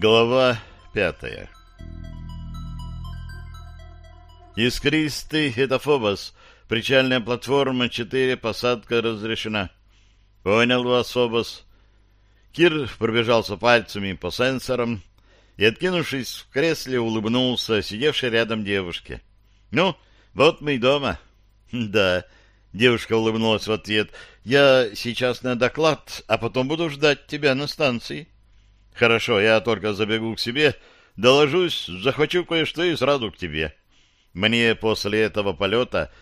Глава пятая Искристый — это Фобос. Причальная платформа 4, посадка разрешена. Понял вас, Фобос. Кир пробежался пальцами по сенсорам и, откинувшись в кресле, улыбнулся сидевшей рядом девушке. — Ну, вот мы и дома. — Да, — девушка улыбнулась в ответ, — я сейчас на доклад, а потом буду ждать тебя на станции. — Хорошо, я только забегу к себе, доложусь, захвачу кое-что и сразу к тебе. Мне после этого полета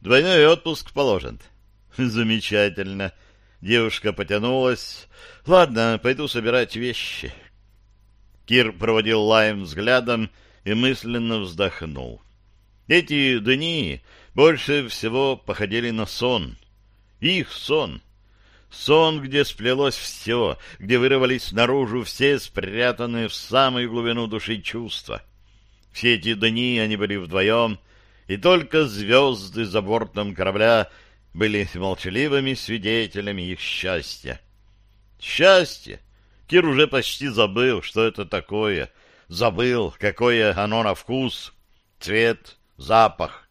двойной отпуск положен. Замечательно. Девушка потянулась. Ладно, пойду собирать вещи. Кир проводил Лайм взглядом и мысленно вздохнул. Эти дни больше всего походили на сон. Их сон — Сон, где сплелось все, где вырвались наружу все спрятанные в самую глубину души чувства. Все эти дни они были вдвоем, и только звезды за бортом корабля были молчаливыми свидетелями их счастья. Счастье! Кир уже почти забыл, что это такое. Забыл, какое оно на вкус, цвет, запах.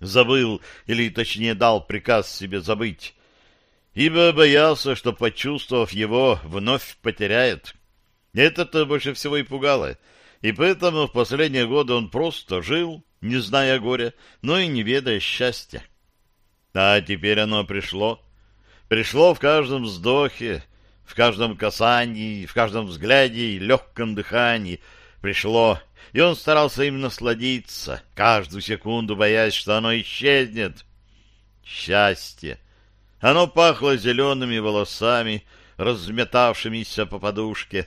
Забыл, или точнее дал приказ себе забыть, ибо боялся, что, почувствовав его, вновь потеряет. Это-то больше всего и пугало, и поэтому в последние годы он просто жил, не зная горя, но и не ведая счастья. А теперь оно пришло. Пришло в каждом вздохе, в каждом касании, в каждом взгляде и легком дыхании. Пришло, и он старался им насладиться, каждую секунду боясь, что оно исчезнет. Счастье! Оно пахло зелеными волосами, разметавшимися по подушке,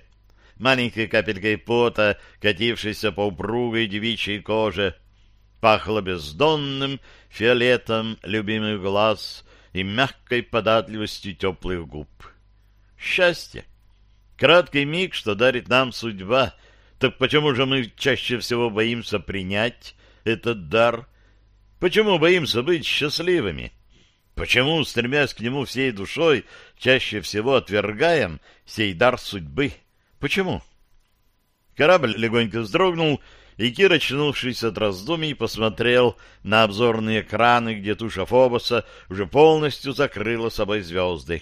маленькой капелькой пота, катившейся по упругой девичьей коже. Пахло бездонным фиолетом любимых глаз и мягкой податливостью теплых губ. Счастье! Краткий миг, что дарит нам судьба. Так почему же мы чаще всего боимся принять этот дар? Почему боимся быть счастливыми? — Почему, стремясь к нему всей душой, чаще всего отвергаем сей дар судьбы? Почему? Корабль легонько вздрогнул, и Кир, очнувшись от раздумий, посмотрел на обзорные экраны, где туша Фобоса уже полностью закрыла собой звезды.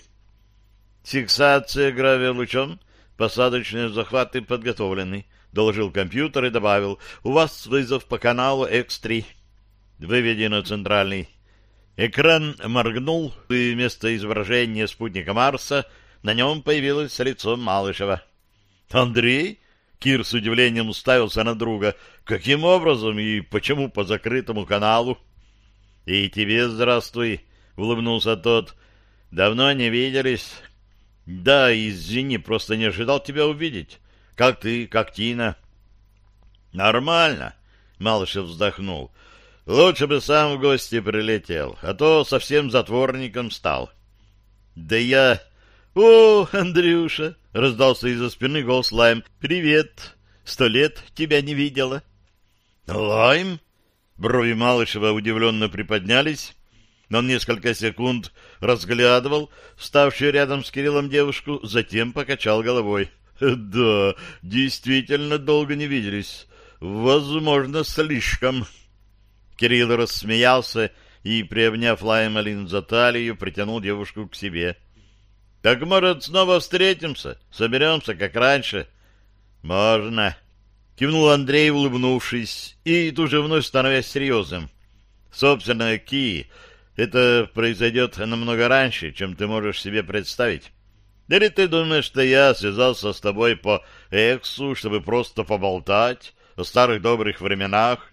«Фиксация гравиолучом, посадочные захваты подготовлены», — доложил компьютер и добавил. «У вас вызов по каналу X3. Выведено центральный Экран моргнул, и вместо изображения спутника Марса на нем появилось лицо Малышева. «Андрей?» — Кир с удивлением уставился на друга. «Каким образом и почему по закрытому каналу?» «И тебе здравствуй», — улыбнулся тот. «Давно не виделись». «Да, извини, просто не ожидал тебя увидеть. Как ты, как Тина?» «Нормально», — Малышев вздохнул. Лучше бы сам в гости прилетел, а то совсем затворником стал. — Да я... — О, Андрюша! — раздался из-за спины голос Лайм. — Привет! Сто лет тебя не видела. — Лайм? Брови Малышева удивленно приподнялись. Он несколько секунд разглядывал вставшую рядом с Кириллом девушку, затем покачал головой. — Да, действительно долго не виделись. Возможно, слишком... Кирилл рассмеялся и, приобняв Лаймалин за талию, притянул девушку к себе. — Так, может, снова встретимся? Соберемся, как раньше? — Можно. — кивнул Андрей, улыбнувшись, и тут же вновь становясь серьезным. — Собственно, Ки, это произойдет намного раньше, чем ты можешь себе представить. Или ты думаешь, что я связался с тобой по Эксу, чтобы просто поболтать о старых добрых временах? —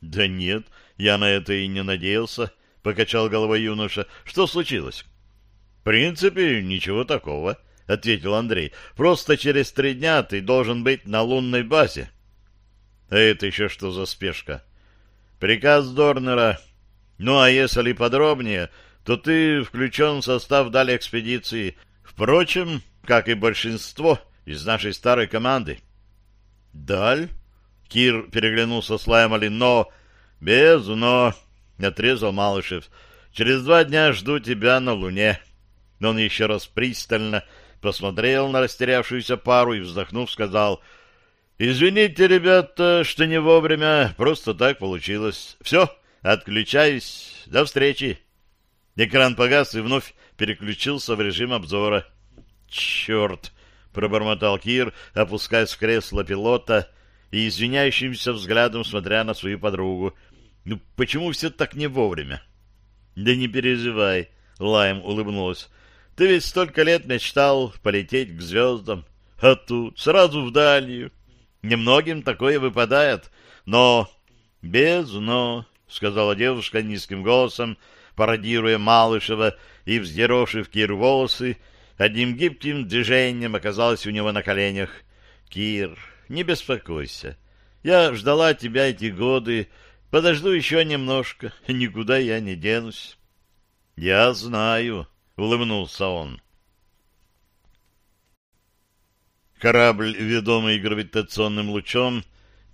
Да нет, я на это и не надеялся, — покачал головой юноша. — Что случилось? — В принципе, ничего такого, — ответил Андрей. — Просто через три дня ты должен быть на лунной базе. — А это еще что за спешка? — Приказ Дорнера. Ну, а если подробнее, то ты включен в состав дали экспедиции. Впрочем, как и большинство из нашей старой команды. — Даль? Кир переглянулся с Лаймали, но... Без «но», — отрезал Малышев. «Через два дня жду тебя на Луне». Он еще раз пристально посмотрел на растерявшуюся пару и, вздохнув, сказал, Извините, ребята, что не вовремя, просто так получилось. Все, отключаюсь. До встречи. Экран погас и вновь переключился в режим обзора. Черт! пробормотал Кир, опускаясь в кресло пилота и извиняющимся взглядом смотря на свою подругу. Ну почему все так не вовремя? Да не переживай, Лайм улыбнулась. Ты ведь столько лет мечтал полететь к звездам, а тут сразу в дальнюю. Немногим такое выпадает, но... Без «но», — сказала девушка низким голосом, пародируя Малышева и, вздеровшив Кир волосы, одним гибким движением оказалась у него на коленях. «Кир, не беспокойся. Я ждала тебя эти годы, подожду еще немножко, никуда я не денусь». «Я знаю», — улыбнулся он. Корабль, ведомый гравитационным лучом,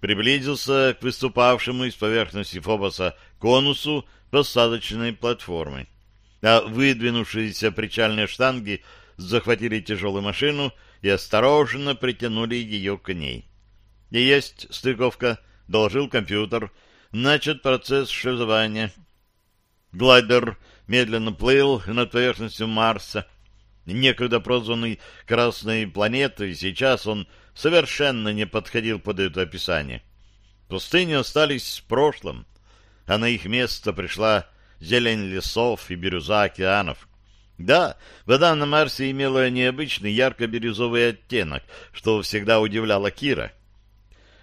приблизился к выступавшему из поверхности Фобоса конусу посадочной платформы. А выдвинувшиеся причальные штанги захватили тяжелую машину и осторожно притянули ее к ней. «И есть стыковка», — доложил компьютер. «Начат процесс шлюзования». Глайдер медленно плыл над поверхностью Марса, некогда прозванный Красной планетой, сейчас он совершенно не подходил под это описание. Пустыни остались в прошлом, а на их место пришла зелень лесов и бирюза океанов. Да, вода на Марсе имела необычный ярко-бирюзовый оттенок, что всегда удивляло Кира.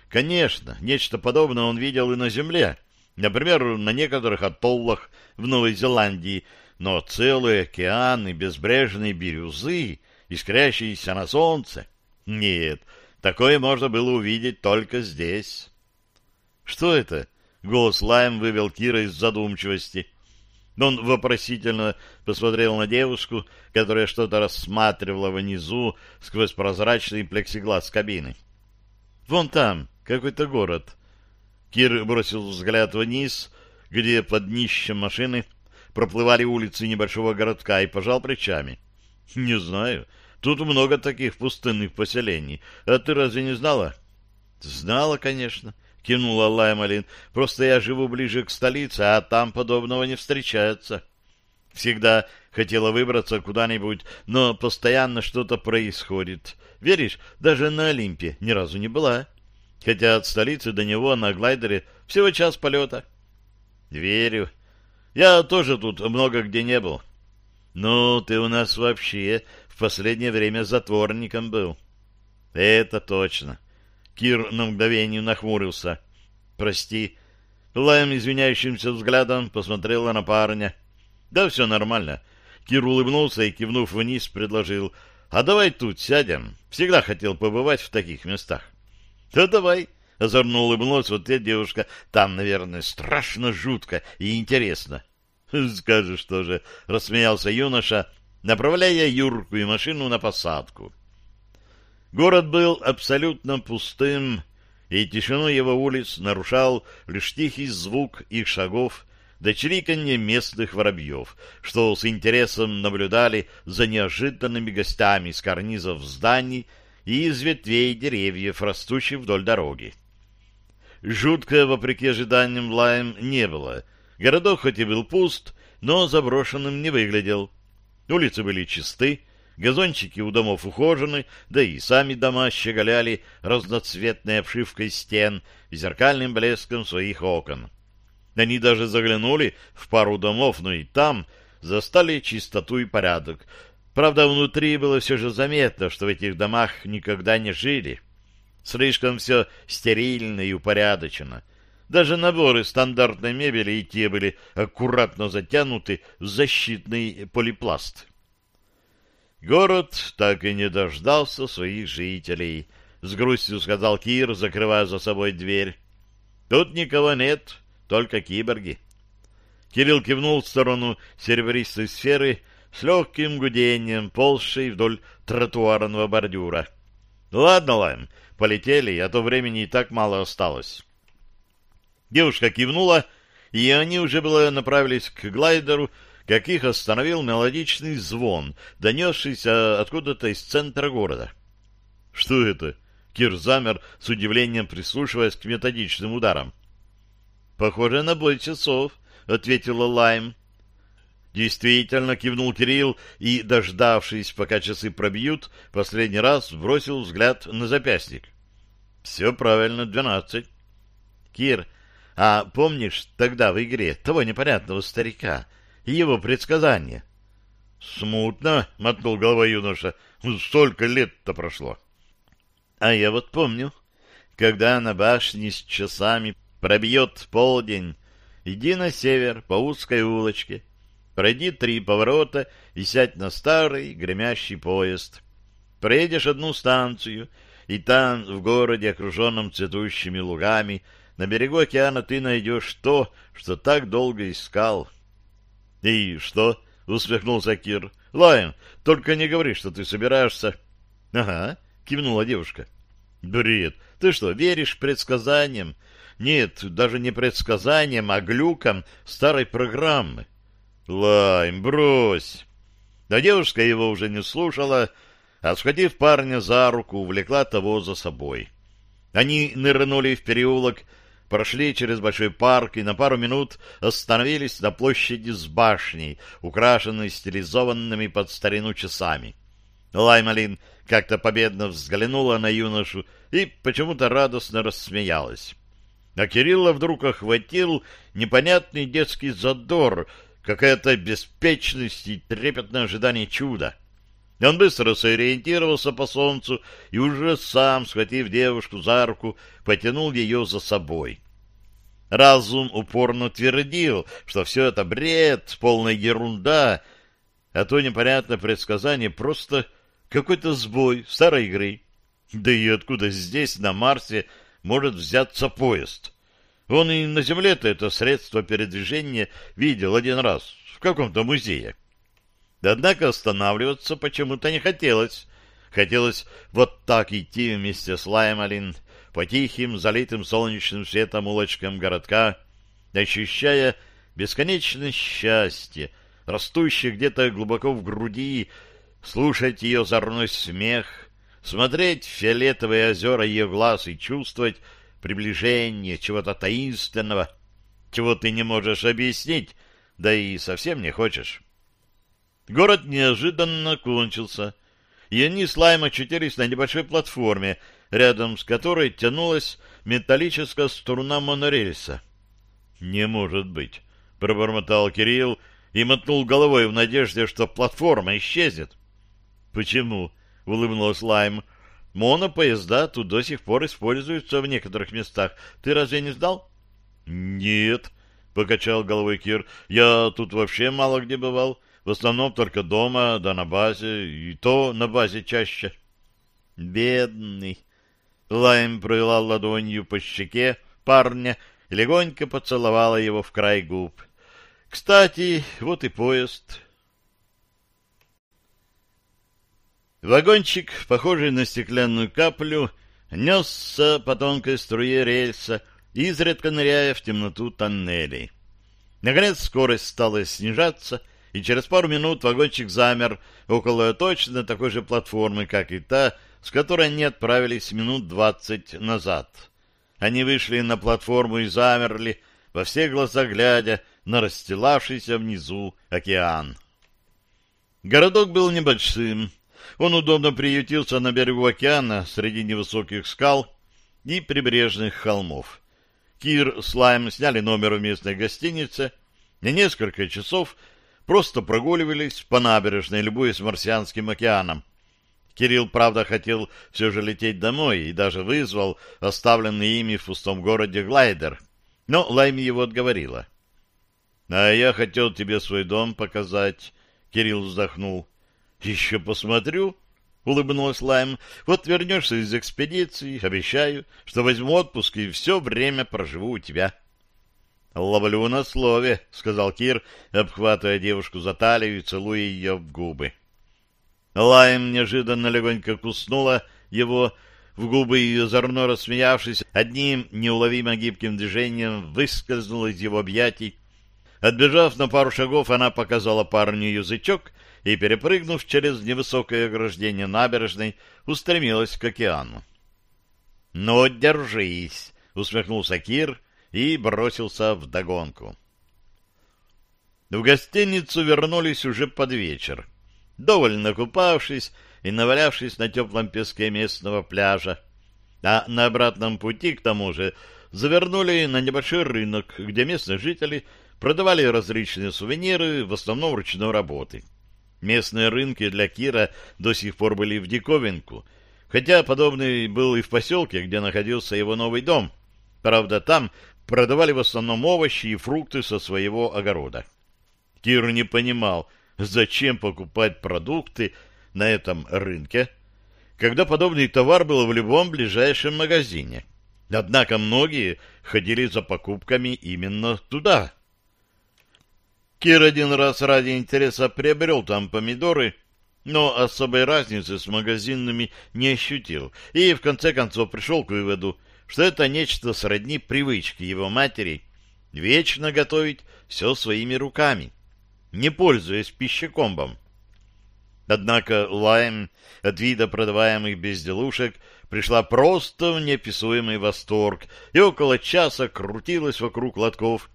Конечно, нечто подобное он видел и на Земле, например, на некоторых атоллах в Новой Зеландии, но целые океаны безбрежной бирюзы, искрящиеся на солнце. Нет, такое можно было увидеть только здесь. «Что это?» — голос Лайм вывел Кира из задумчивости. Он вопросительно посмотрел на девушку, которая что-то рассматривала внизу сквозь прозрачный плексиглаз кабины. «Вон там какой-то город». Кир бросил взгляд вниз, где под днищем машины проплывали улицы небольшого городка и пожал плечами. — Не знаю. Тут много таких пустынных поселений. А ты разве не знала? — Знала, конечно, — кинула Лаймалин. — Просто я живу ближе к столице, а там подобного не встречается. Всегда хотела выбраться куда-нибудь, но постоянно что-то происходит. Веришь, даже на Олимпе ни разу не была. Хотя от столицы до него на глайдере всего час полета. — Верю, я тоже тут много где не был. Ну, ты у нас вообще в последнее время затворником был. Это точно. Кир на мгновение нахмурился. Прости. Лайм извиняющимся взглядом посмотрела на парня. Да все нормально. Кир улыбнулся и, кивнув вниз, предложил. А давай тут сядем. Всегда хотел побывать в таких местах. Да давай. Озорно улыбнулась вот эта девушка. Там, наверное, страшно жутко и интересно. Скажешь тоже, рассмеялся юноша, направляя Юрку и машину на посадку. Город был абсолютно пустым, и тишину его улиц нарушал лишь тихий звук их шагов до чириканья местных воробьев, что с интересом наблюдали за неожиданными гостями с карнизов зданий и из ветвей деревьев, растущих вдоль дороги. Жутко, вопреки ожиданиям, лаем не было. Городок хоть и был пуст, но заброшенным не выглядел. Улицы были чисты, газончики у домов ухожены, да и сами дома щеголяли разноцветной обшивкой стен и зеркальным блеском своих окон. Они даже заглянули в пару домов, но и там застали чистоту и порядок. Правда, внутри было все же заметно, что в этих домах никогда не жили. Слишком все стерильно и упорядочено. Даже наборы стандартной мебели и те были аккуратно затянуты в защитный полипласт. Город так и не дождался своих жителей, — с грустью сказал Кир, закрывая за собой дверь. Тут никого нет, только киборги. Кирилл кивнул в сторону серебристой сферы с легким гудением, ползшей вдоль тротуарного бордюра. — Ладно, Лайм, полетели, а то времени и так мало осталось. Девушка кивнула, и они уже было направились к глайдеру, как их остановил мелодичный звон, донесшийся откуда-то из центра города. — Что это? Кир замер с удивлением, прислушиваясь к методичным ударам. «Похоже на бой часов», — ответила Лайм. Действительно, кивнул Кирилл и, дождавшись, пока часы пробьют, последний раз бросил взгляд на запястник. Все правильно, двенадцать. Кир, а помнишь тогда в игре того непонятного старика и его предсказания? Смутно, мотнул головой юноша. Столько лет-то прошло. А я вот помню, когда на башне с часами пробьет полдень, иди на север по узкой улочке, Пройди три поворота и сядь на старый гремящий поезд. Проедешь одну станцию, и там, в городе, окруженном цветущими лугами, на берегу океана ты найдешь то, что так долго искал. — И что? — усмехнулся Кир. — Лайм, только не говори, что ты собираешься... — Ага, — кивнула девушка. — Бред! Ты что, веришь предсказаниям? Нет, даже не предсказаниям, а глюкам старой программы. Лайм, брось! Да девушка его уже не слушала, а, схватив парня за руку, увлекла того за собой. Они нырнули в переулок, прошли через большой парк и на пару минут остановились на площади с башней, украшенной стилизованными под старину часами. Лаймалин как-то победно взглянула на юношу и почему-то радостно рассмеялась. А Кирилла вдруг охватил непонятный детский задор — какая-то беспечность и трепетное ожидание чуда. Он быстро сориентировался по солнцу и уже сам, схватив девушку за руку, потянул ее за собой. Разум упорно твердил, что все это бред, полная ерунда, а то непонятное предсказание просто какой-то сбой старой игры. Да и откуда здесь, на Марсе, может взяться поезд? Он и на Земле-то это средство передвижения видел один раз в каком-то музее. Однако останавливаться почему-то не хотелось. Хотелось вот так идти вместе с Лаймалин по тихим, залитым солнечным светом улочкам городка, ощущая бесконечное счастье, растущее где-то глубоко в груди, слушать ее зорной смех, смотреть фиолетовые озера ее глаз и чувствовать, приближение чего-то таинственного, чего ты не можешь объяснить, да и совсем не хочешь. Город неожиданно кончился, и они с Лайм очутились на небольшой платформе, рядом с которой тянулась металлическая струна монорельса. «Не может быть!» — пробормотал Кирилл и мотнул головой в надежде, что платформа исчезнет. «Почему?» — улыбнулась Лайм. Монопоезда тут до сих пор используются в некоторых местах. Ты разве не сдал? Нет, покачал головой Кир. Я тут вообще мало где бывал. В основном только дома, да на базе, и то на базе чаще. Бедный. Лайм провела ладонью по щеке парня и легонько поцеловала его в край губ. Кстати, вот и поезд. Вагончик, похожий на стеклянную каплю, несся по тонкой струе рельса, изредка ныряя в темноту тоннелей. Наконец скорость стала снижаться, и через пару минут вагончик замер около точно такой же платформы, как и та, с которой они отправились минут двадцать назад. Они вышли на платформу и замерли, во все глаза глядя на расстилавшийся внизу океан. Городок был небольшим, он удобно приютился на берегу океана среди невысоких скал и прибрежных холмов. Кир с Лайм сняли номер в местной гостинице и несколько часов просто прогуливались по набережной, любуясь марсианским океаном. Кирилл, правда, хотел все же лететь домой и даже вызвал оставленный ими в пустом городе глайдер, но Лайм его отговорила. — А я хотел тебе свой дом показать, — Кирилл вздохнул. — Еще посмотрю, — улыбнулась Лайм. — Вот вернешься из экспедиции, обещаю, что возьму отпуск и все время проживу у тебя. — Ловлю на слове, — сказал Кир, обхватывая девушку за талию и целуя ее в губы. Лайм неожиданно легонько куснула его в губы и, озорно рассмеявшись, одним неуловимо гибким движением выскользнула из его объятий. Отбежав на пару шагов, она показала парню язычок и, перепрыгнув через невысокое ограждение набережной, устремилась к океану. «Ну, держись!» — усмехнулся Кир и бросился в догонку. В гостиницу вернулись уже под вечер, довольно купавшись и навалявшись на теплом песке местного пляжа. А на обратном пути, к тому же, завернули на небольшой рынок, где местные жители продавали различные сувениры, в основном ручной работы. Местные рынки для Кира до сих пор были в диковинку, хотя подобный был и в поселке, где находился его новый дом. Правда, там продавали в основном овощи и фрукты со своего огорода. Кир не понимал, зачем покупать продукты на этом рынке, когда подобный товар был в любом ближайшем магазине. Однако многие ходили за покупками именно туда. Кир один раз ради интереса приобрел там помидоры, но особой разницы с магазинными не ощутил, и в конце концов пришел к выводу, что это нечто сродни привычки его матери вечно готовить все своими руками, не пользуясь пищекомбом. Однако Лайм от вида продаваемых безделушек пришла просто в неописуемый восторг и около часа крутилась вокруг лотков,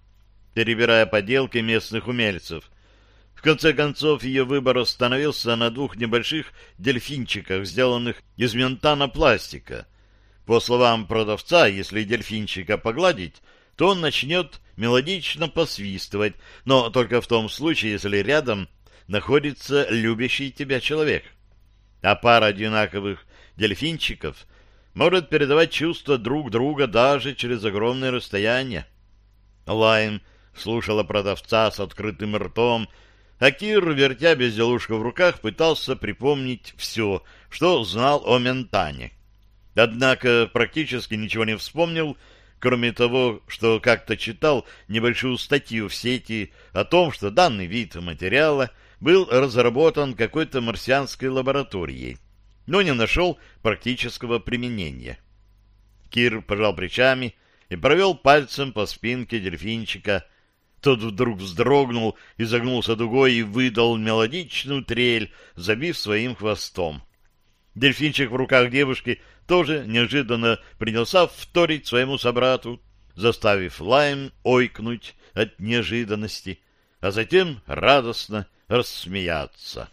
перебирая поделки местных умельцев. В конце концов, ее выбор остановился на двух небольших дельфинчиках, сделанных из ментана-пластика. По словам продавца, если дельфинчика погладить, то он начнет мелодично посвистывать, но только в том случае, если рядом находится любящий тебя человек. А пара одинаковых дельфинчиков может передавать чувства друг друга даже через огромное расстояние. Лайм слушала продавца с открытым ртом, а Кир, вертя безделушку в руках, пытался припомнить все, что знал о Ментане. Однако практически ничего не вспомнил, кроме того, что как-то читал небольшую статью в сети о том, что данный вид материала был разработан какой-то марсианской лабораторией, но не нашел практического применения. Кир пожал плечами и провел пальцем по спинке дельфинчика, тот вдруг вздрогнул, изогнулся дугой и выдал мелодичную трель, забив своим хвостом. Дельфинчик в руках девушки тоже неожиданно принялся вторить своему собрату, заставив Лайм ойкнуть от неожиданности, а затем радостно рассмеяться.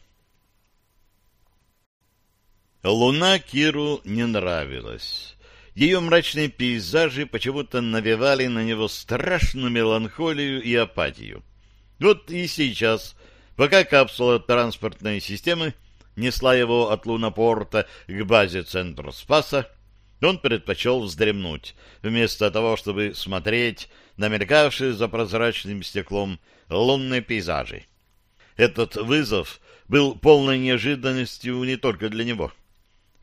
Луна Киру не нравилась. Ее мрачные пейзажи почему-то навевали на него страшную меланхолию и апатию. Вот и сейчас, пока капсула транспортной системы несла его от лунопорта к базе центра Спаса, он предпочел вздремнуть, вместо того, чтобы смотреть на мелькавшие за прозрачным стеклом лунные пейзажи. Этот вызов был полной неожиданностью не только для него —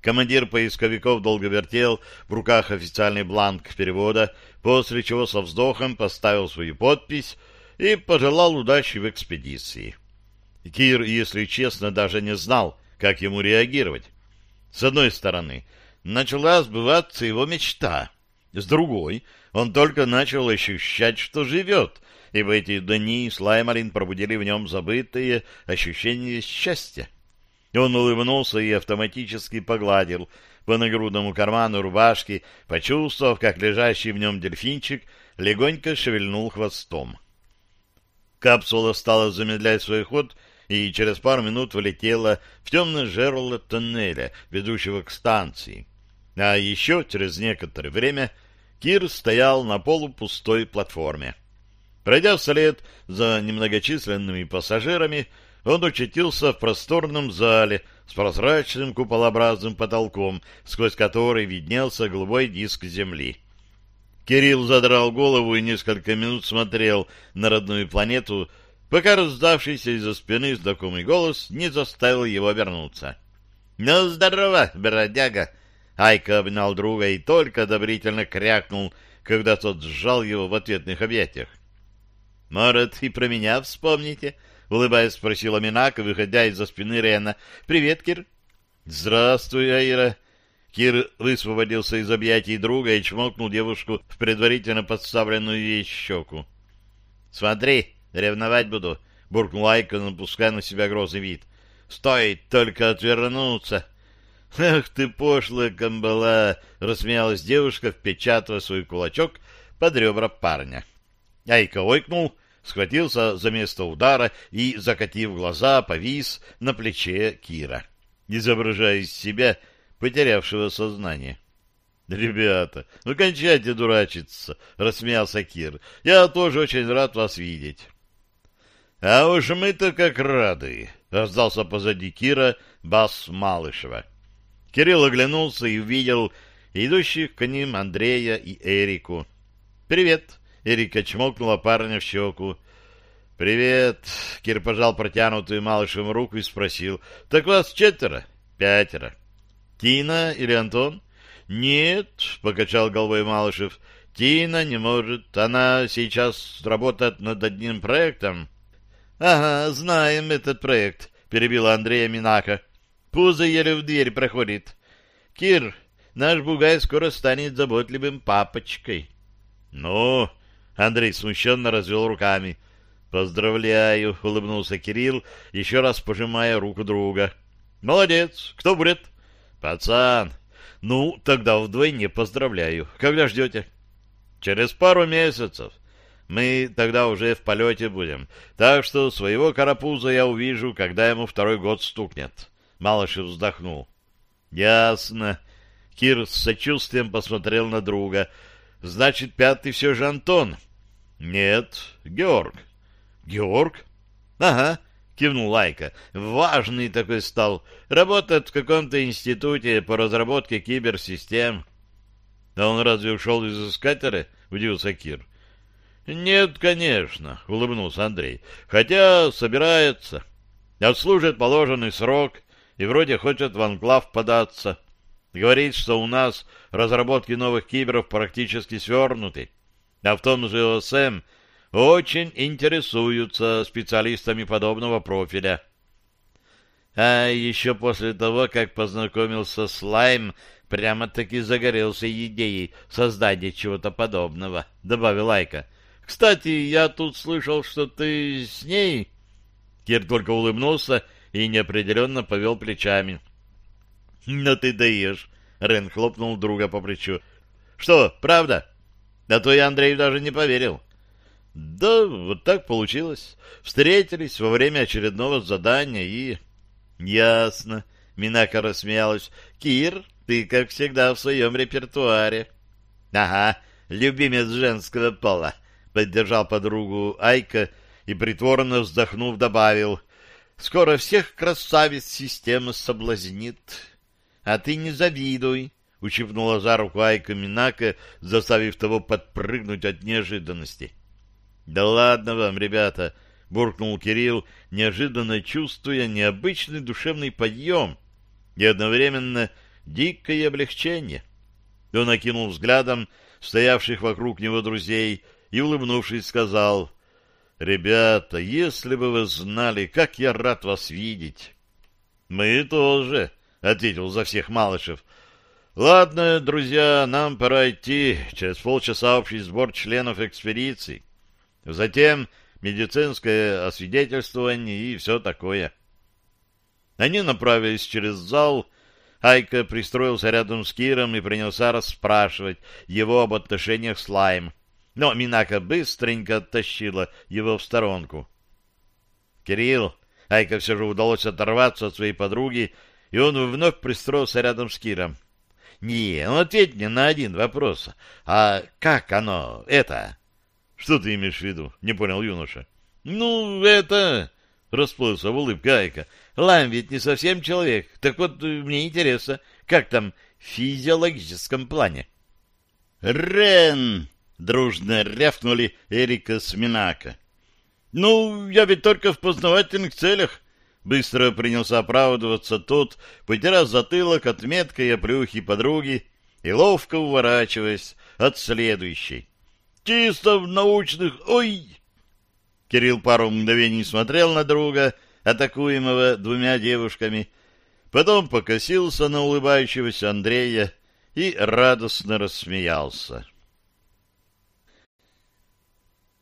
Командир поисковиков долго вертел в руках официальный бланк перевода, после чего со вздохом поставил свою подпись и пожелал удачи в экспедиции. Кир, если честно, даже не знал, как ему реагировать. С одной стороны, начала сбываться его мечта. С другой, он только начал ощущать, что живет, и в эти дни Слаймарин пробудили в нем забытые ощущения счастья. Он улыбнулся и автоматически погладил по нагрудному карману рубашки, почувствовав, как лежащий в нем дельфинчик легонько шевельнул хвостом. Капсула стала замедлять свой ход и через пару минут влетела в темное жерло тоннеля, ведущего к станции. А еще через некоторое время Кир стоял на полупустой платформе. Пройдя вслед за немногочисленными пассажирами, он очутился в просторном зале с прозрачным куполообразным потолком, сквозь который виднелся голубой диск земли. Кирилл задрал голову и несколько минут смотрел на родную планету, пока раздавшийся из-за спины знакомый голос не заставил его вернуться. «Ну, здорово, бродяга!» Айка обнял друга и только одобрительно крякнул, когда тот сжал его в ответных объятиях. «Может, и про меня вспомните?» улыбаясь, спросила Минака, выходя из-за спины Рена. «Привет, Кир». «Здравствуй, Аира». Кир высвободился из объятий друга и чмокнул девушку в предварительно подставленную ей щеку. «Смотри, ревновать буду», — буркнул Айка, напуская на себя грозный вид. «Стоит только отвернуться». «Ах ты, пошлая камбала!» — рассмеялась девушка, впечатывая свой кулачок под ребра парня. Айка ойкнул, схватился за место удара и, закатив глаза, повис на плече Кира, изображая из себя потерявшего сознание. «Ребята, ну кончайте дурачиться!» — рассмеялся Кир. «Я тоже очень рад вас видеть». «А уж мы-то как рады!» — раздался позади Кира бас Малышева. Кирилл оглянулся и увидел идущих к ним Андрея и Эрику. «Привет!» — Эрика чмокнула парня в щеку. «Привет!» — Кир пожал протянутую Малышевым руку и спросил. «Так вас четверо?» «Пятеро». «Тина или Антон?» «Нет», — покачал головой Малышев. «Тина не может. Она сейчас работает над одним проектом». «Ага, знаем этот проект», — перебила Андрея Минака. Пузо еле в дверь проходит. Кир, наш бугай скоро станет заботливым папочкой. Ну, Андрей смущенно развел руками. Поздравляю, улыбнулся Кирилл, еще раз пожимая руку друга. Молодец. Кто будет? Пацан. Ну, тогда вдвойне поздравляю. Когда ждете? Через пару месяцев. Мы тогда уже в полете будем. Так что своего карапуза я увижу, когда ему второй год стукнет. Малышев вздохнул. Ясно. Кир с сочувствием посмотрел на друга. Значит, пятый все же Антон. Нет, Георг. Георг? Ага, кивнул Лайка. Важный такой стал. Работает в каком-то институте по разработке киберсистем. А он разве ушел из искателя? Удивился Кир. Нет, конечно, улыбнулся Андрей. Хотя собирается. Отслужит положенный срок и вроде хочет в анклав податься. Говорит, что у нас разработки новых киберов практически свернуты, а в том же ОСМ очень интересуются специалистами подобного профиля. А еще после того, как познакомился с Лайм, прямо-таки загорелся идеей создания чего-то подобного, — добавил Айка. — Кстати, я тут слышал, что ты с ней... Кир только улыбнулся и неопределенно повел плечами. — Ну ты даешь! — Рен хлопнул друга по плечу. — Что, правда? А то я Андрею даже не поверил. — Да, вот так получилось. Встретились во время очередного задания и... — Ясно. Минака рассмеялась. — Кир, ты, как всегда, в своем репертуаре. — Ага, любимец женского пола, — поддержал подругу Айка и, притворно вздохнув, добавил — Скоро всех красавиц система соблазнит. А ты не завидуй, — ущипнула за руку Айка Минака, заставив того подпрыгнуть от неожиданности. — Да ладно вам, ребята, — буркнул Кирилл, неожиданно чувствуя необычный душевный подъем и одновременно дикое облегчение. Он окинул взглядом стоявших вокруг него друзей и, улыбнувшись, сказал — «Ребята, если бы вы знали, как я рад вас видеть!» «Мы тоже», — ответил за всех Малышев. «Ладно, друзья, нам пора идти. Через полчаса общий сбор членов экспедиции. Затем медицинское освидетельствование и все такое». Они направились через зал. Айка пристроился рядом с Киром и принялся расспрашивать его об отношениях с Лайм но Минака быстренько оттащила его в сторонку. «Кирилл!» Айка все же удалось оторваться от своей подруги, и он вновь пристроился рядом с Киром. «Не, ну ответь мне на один вопрос. А как оно, это?» «Что ты имеешь в виду?» — не понял юноша. «Ну, это...» — расплылся в улыбке Айка. «Лам ведь не совсем человек. Так вот, мне интересно, как там в физиологическом плане?» «Рен!» Дружно рявкнули Эрика с Минака. «Ну, я ведь только в познавательных целях», — быстро принялся оправдываться тот, потирая затылок от меткой оплюхи подруги и ловко уворачиваясь от следующей. «Чисто в научных... Ой!» Кирилл пару мгновений смотрел на друга, атакуемого двумя девушками, потом покосился на улыбающегося Андрея и радостно рассмеялся.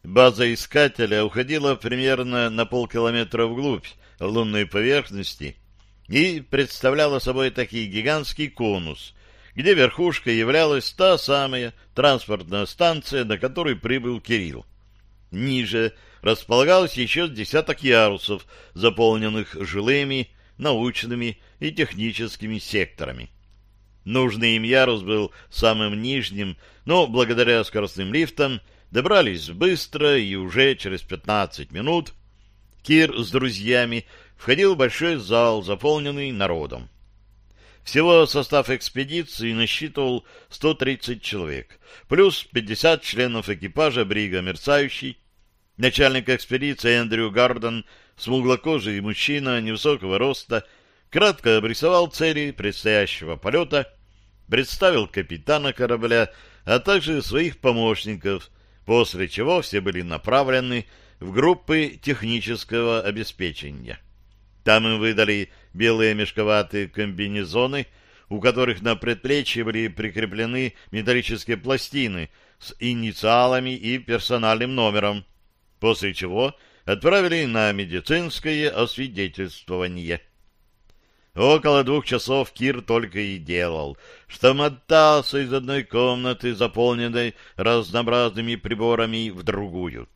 База искателя уходила примерно на полкилометра вглубь лунной поверхности и представляла собой такой гигантский конус, где верхушкой являлась та самая транспортная станция, на которой прибыл Кирилл. Ниже располагалось еще десяток ярусов, заполненных жилыми, научными и техническими секторами. Нужный им ярус был самым нижним, но благодаря скоростным лифтам добрались быстро, и уже через 15 минут Кир с друзьями входил в большой зал, заполненный народом. Всего состав экспедиции насчитывал 130 человек, плюс 50 членов экипажа брига «Мерцающий», начальник экспедиции Эндрю Гарден, смуглокожий мужчина невысокого роста, кратко обрисовал цели предстоящего полета, представил капитана корабля, а также своих помощников, после чего все были направлены в группы технического обеспечения. Там им выдали белые мешковатые комбинезоны, у которых на предплечье были прикреплены металлические пластины с инициалами и персональным номером, после чего отправили на медицинское освидетельствование. Около двух часов Кир только и делал, что мотался из одной комнаты, заполненной разнообразными приборами, в другую,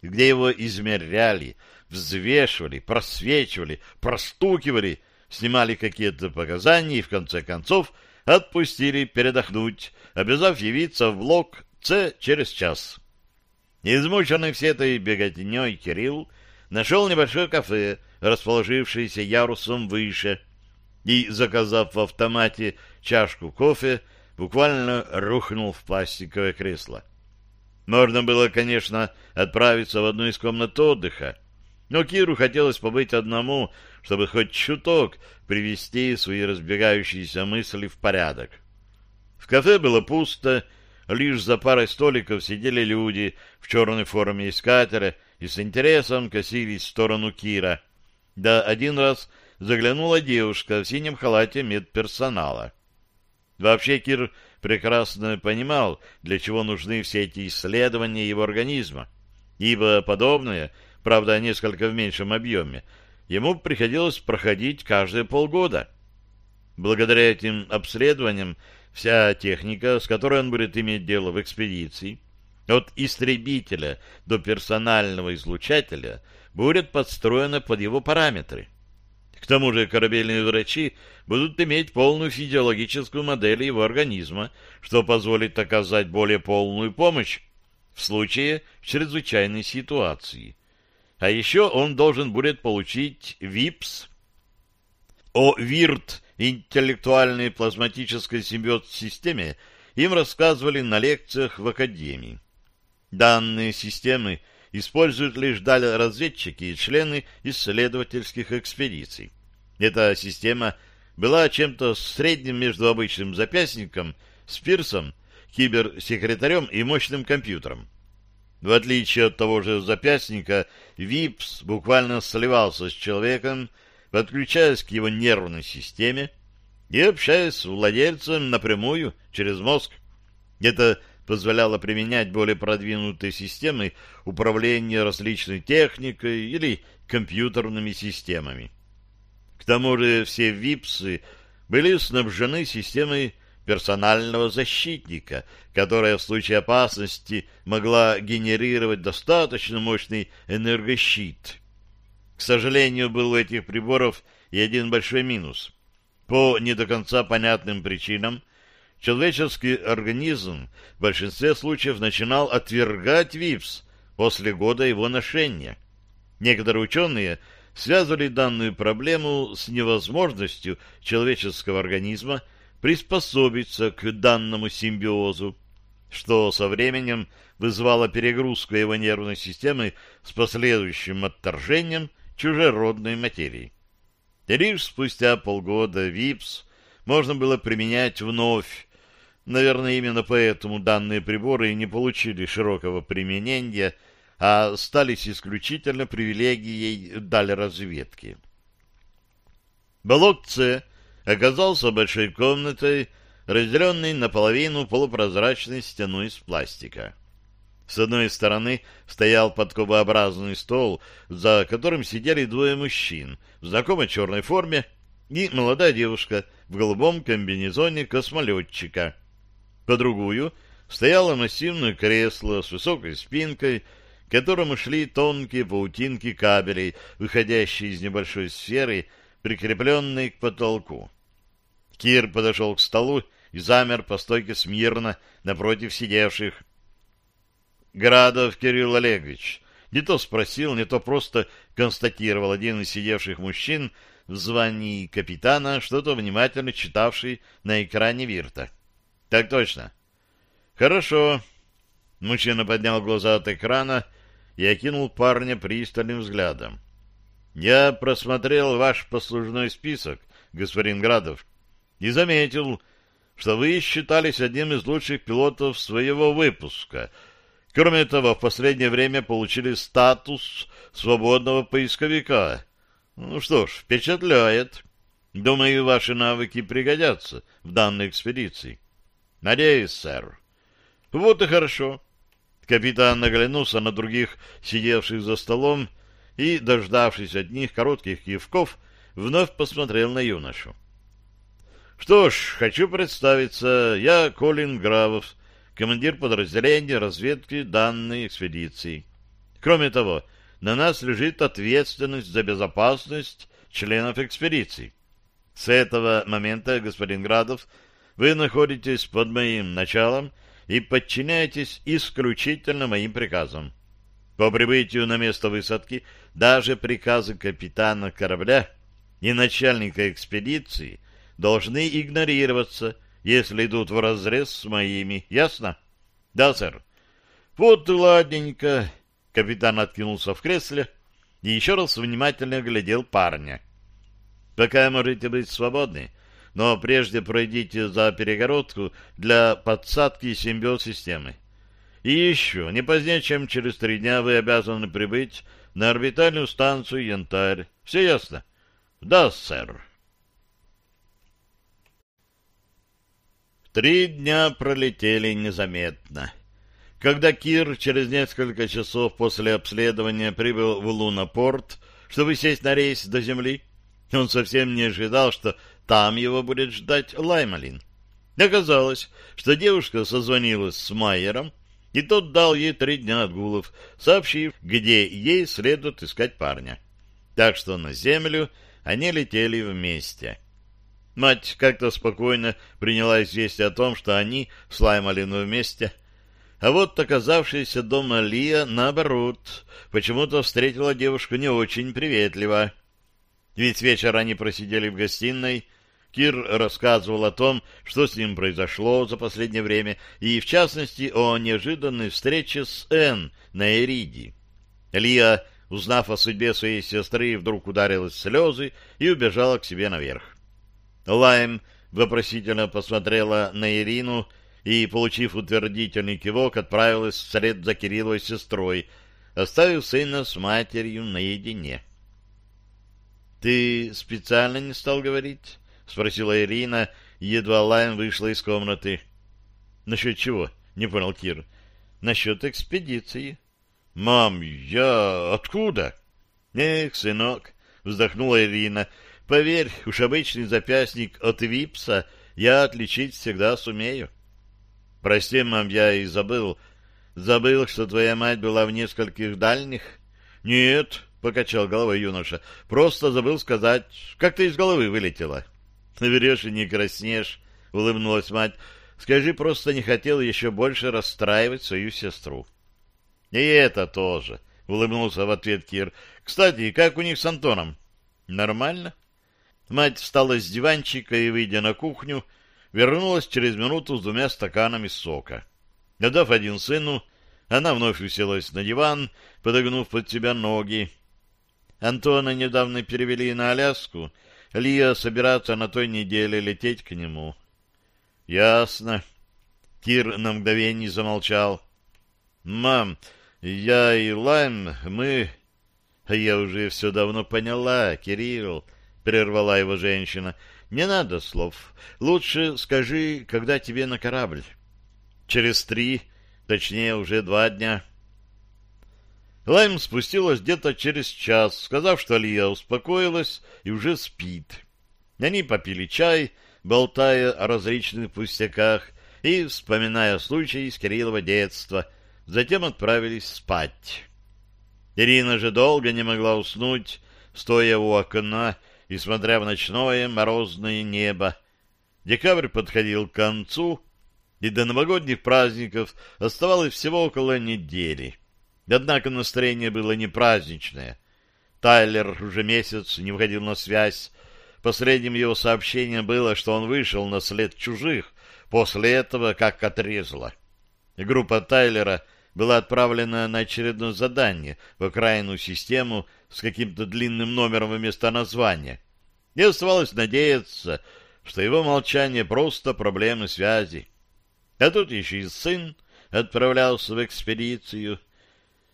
где его измеряли, взвешивали, просвечивали, простукивали, снимали какие-то показания и, в конце концов, отпустили передохнуть, обязав явиться в блок С через час. Измученный всей этой беготней Кирилл нашел небольшое кафе, расположившееся ярусом выше, и, заказав в автомате чашку кофе, буквально рухнул в пластиковое кресло. Можно было, конечно, отправиться в одну из комнат отдыха, но Киру хотелось побыть одному, чтобы хоть чуток привести свои разбегающиеся мысли в порядок. В кафе было пусто, лишь за парой столиков сидели люди в черной форме искателя и с интересом косились в сторону Кира. Да один раз заглянула девушка в синем халате медперсонала. Вообще Кир прекрасно понимал, для чего нужны все эти исследования его организма, ибо подобное, правда, несколько в меньшем объеме, ему приходилось проходить каждые полгода. Благодаря этим обследованиям вся техника, с которой он будет иметь дело в экспедиции, от истребителя до персонального излучателя, будет подстроена под его параметры. К тому же корабельные врачи будут иметь полную физиологическую модель его организма, что позволит оказать более полную помощь в случае чрезвычайной ситуации. А еще он должен будет получить ВИПС. О ВИРТ интеллектуальной плазматической симбиоз-системе им рассказывали на лекциях в Академии. Данные системы используют лишь разведчики и члены исследовательских экспедиций. Эта система была чем-то средним между обычным запястником, спирсом, киберсекретарем и мощным компьютером. В отличие от того же запястника, ВИПС буквально сливался с человеком, подключаясь к его нервной системе и общаясь с владельцем напрямую через мозг. Это позволяло применять более продвинутые системы управления различной техникой или компьютерными системами. К тому же все ВИПСы были снабжены системой персонального защитника, которая в случае опасности могла генерировать достаточно мощный энергощит. К сожалению, был у этих приборов и один большой минус. По не до конца понятным причинам человеческий организм в большинстве случаев начинал отвергать ВИПС после года его ношения. Некоторые ученые связывали данную проблему с невозможностью человеческого организма приспособиться к данному симбиозу, что со временем вызвало перегрузку его нервной системы с последующим отторжением чужеродной материи. И лишь спустя полгода ВИПС можно было применять вновь Наверное, именно поэтому данные приборы не получили широкого применения, а стались исключительно привилегией дальразведки. Блок С оказался большой комнатой, разделенной наполовину полупрозрачной стеной из пластика. С одной стороны стоял подковообразный стол, за которым сидели двое мужчин в знакомой черной форме, и молодая девушка в голубом комбинезоне космолетчика. По другую стояло массивное кресло с высокой спинкой, к которому шли тонкие паутинки кабелей, выходящие из небольшой сферы, прикрепленной к потолку. Кир подошел к столу и замер по стойке смирно напротив сидевших. «Градов Кирилл Олегович», не то спросил, не то просто констатировал один из сидевших мужчин в звании капитана, что-то внимательно читавший на экране Вирта. — Так точно. — Хорошо. Мужчина поднял глаза от экрана и окинул парня пристальным взглядом. — Я просмотрел ваш послужной список, господин Градов, и заметил, что вы считались одним из лучших пилотов своего выпуска — Кроме того, в последнее время получили статус свободного поисковика. Ну что ж, впечатляет. Думаю, ваши навыки пригодятся в данной экспедиции. Надеюсь, сэр. Вот и хорошо. Капитан наглянулся на других, сидевших за столом, и, дождавшись от них коротких кивков, вновь посмотрел на юношу. Что ж, хочу представиться. Я Колин Гравов, командир подразделения разведки данной экспедиции. Кроме того, на нас лежит ответственность за безопасность членов экспедиции. С этого момента, господин Градов, вы находитесь под моим началом и подчиняетесь исключительно моим приказам. По прибытию на место высадки даже приказы капитана корабля и начальника экспедиции должны игнорироваться – если идут вразрез с моими. Ясно? Да, сэр. Вот и ладненько. Капитан откинулся в кресле и еще раз внимательно оглядел парня. Пока можете быть свободны, но прежде пройдите за перегородку для подсадки симбиоз-системы. И еще, не позднее, чем через три дня вы обязаны прибыть на орбитальную станцию «Янтарь». Все ясно? Да, сэр. Три дня пролетели незаметно. Когда Кир через несколько часов после обследования прибыл в Лунапорт, чтобы сесть на рейс до Земли, он совсем не ожидал, что там его будет ждать Лаймалин. Оказалось, что девушка созвонилась с Майером, и тот дал ей три дня отгулов, сообщив, где ей следует искать парня. Так что на Землю они летели вместе. Мать как-то спокойно приняла известие о том, что они с Лаймалину вместе. А вот оказавшаяся дома Лия, наоборот, почему-то встретила девушку не очень приветливо. Ведь вечер они просидели в гостиной, Кир рассказывал о том, что с ним произошло за последнее время, и, в частности, о неожиданной встрече с Энн на Эриди. Лия, узнав о судьбе своей сестры, вдруг ударилась в слезы и убежала к себе наверх. Лайм вопросительно посмотрела на Ирину и, получив утвердительный кивок, отправилась вслед за Кирилловой сестрой, оставив сына с матерью наедине. — Ты специально не стал говорить? — спросила Ирина, едва Лайм вышла из комнаты. — Насчет чего? — не понял Кир. — Насчет экспедиции. — Мам, я... откуда? — Эх, сынок, — вздохнула Ирина, — Поверь, уж обычный запястник от Випса я отличить всегда сумею. Прости, мам, я и забыл. Забыл, что твоя мать была в нескольких дальних? Нет, — покачал головой юноша, — просто забыл сказать, как ты из головы вылетела. Врешь и не краснешь, — улыбнулась мать. Скажи, просто не хотел еще больше расстраивать свою сестру. — И это тоже, — улыбнулся в ответ Кир. — Кстати, как у них с Антоном? — Нормально. Мать встала с диванчика и, выйдя на кухню, вернулась через минуту с двумя стаканами сока. Отдав один сыну, она вновь уселась на диван, подогнув под себя ноги. Антона недавно перевели на Аляску. Лия собирается на той неделе лететь к нему. — Ясно. Кир на мгновение замолчал. — Мам, я и Лайм, мы... — Я уже все давно поняла, Кирилл. — прервала его женщина. — Не надо слов. Лучше скажи, когда тебе на корабль. — Через три, точнее, уже два дня. Лайм спустилась где-то через час, сказав, что Лия успокоилась и уже спит. Они попили чай, болтая о различных пустяках и вспоминая случаи из Кириллова детства, затем отправились спать. Ирина же долго не могла уснуть, стоя у окна и смотря в ночное морозное небо. Декабрь подходил к концу, и до новогодних праздников оставалось всего около недели. Однако настроение было не праздничное. Тайлер уже месяц не выходил на связь. Последним его сообщением было, что он вышел на след чужих, после этого как отрезало. Группа Тайлера была отправлена на очередное задание в окраинную систему с каким-то длинным номером вместо названия. И оставалось надеяться, что его молчание просто проблемы связи. А тут еще и сын отправлялся в экспедицию.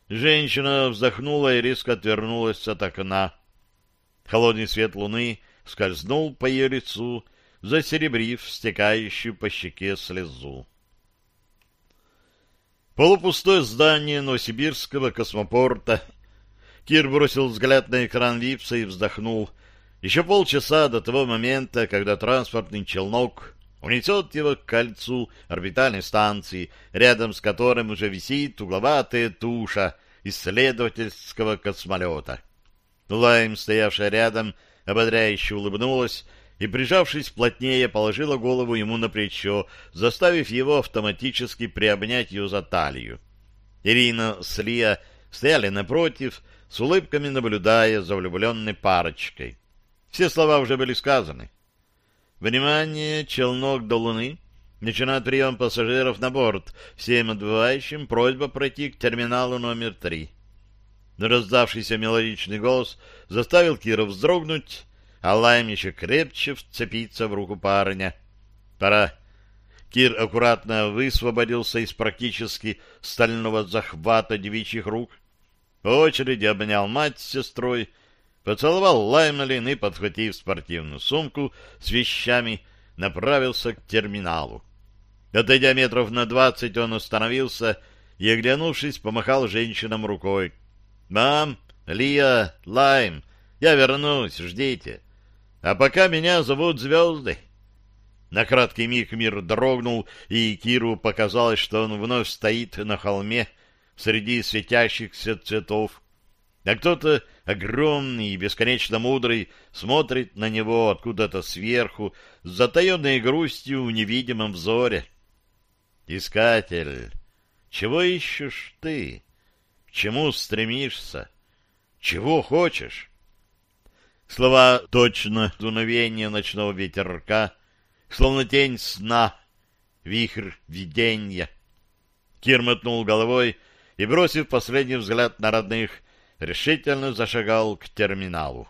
Женщина вздохнула и резко отвернулась от окна. Холодный свет луны скользнул по ее лицу, засеребрив стекающую по щеке слезу. Полупустое здание Новосибирского космопорта. Кир бросил взгляд на экран Випса и вздохнул. Еще полчаса до того момента, когда транспортный челнок унесет его к кольцу орбитальной станции, рядом с которым уже висит угловатая туша исследовательского космолета. Лайм, стоявшая рядом, ободряюще улыбнулась и, прижавшись плотнее, положила голову ему на плечо, заставив его автоматически приобнять ее за талию. Ирина с Лия стояли напротив, с улыбками наблюдая за влюбленной парочкой. Все слова уже были сказаны. Внимание, челнок до Луны. Начинает прием пассажиров на борт. Всем отбывающим просьба пройти к терминалу номер три. Раздавшийся мелодичный голос заставил Кира вздрогнуть, а Лайм еще крепче вцепиться в руку парня. «Пора». Кир аккуратно высвободился из практически стального захвата девичьих рук. По очереди обнял мать с сестрой, поцеловал Лаймелин и, подхватив спортивную сумку с вещами, направился к терминалу. Отойдя метров на двадцать, он остановился и, оглянувшись, помахал женщинам рукой. «Мам, Лия, Лайм, я вернусь, ждите. А пока меня зовут Звезды». На краткий миг мир дрогнул, и Киру показалось, что он вновь стоит на холме среди светящихся цветов, а кто-то огромный и бесконечно мудрый смотрит на него откуда-то сверху с затаенной грустью в невидимом взоре. Искатель, чего ищешь ты? К чему стремишься? Чего хочешь? Слова точно дуновение ночного ветерка, словно тень сна, вихрь видения. Кир мотнул головой и, бросив последний взгляд на родных, решительно зашагал к терминалу.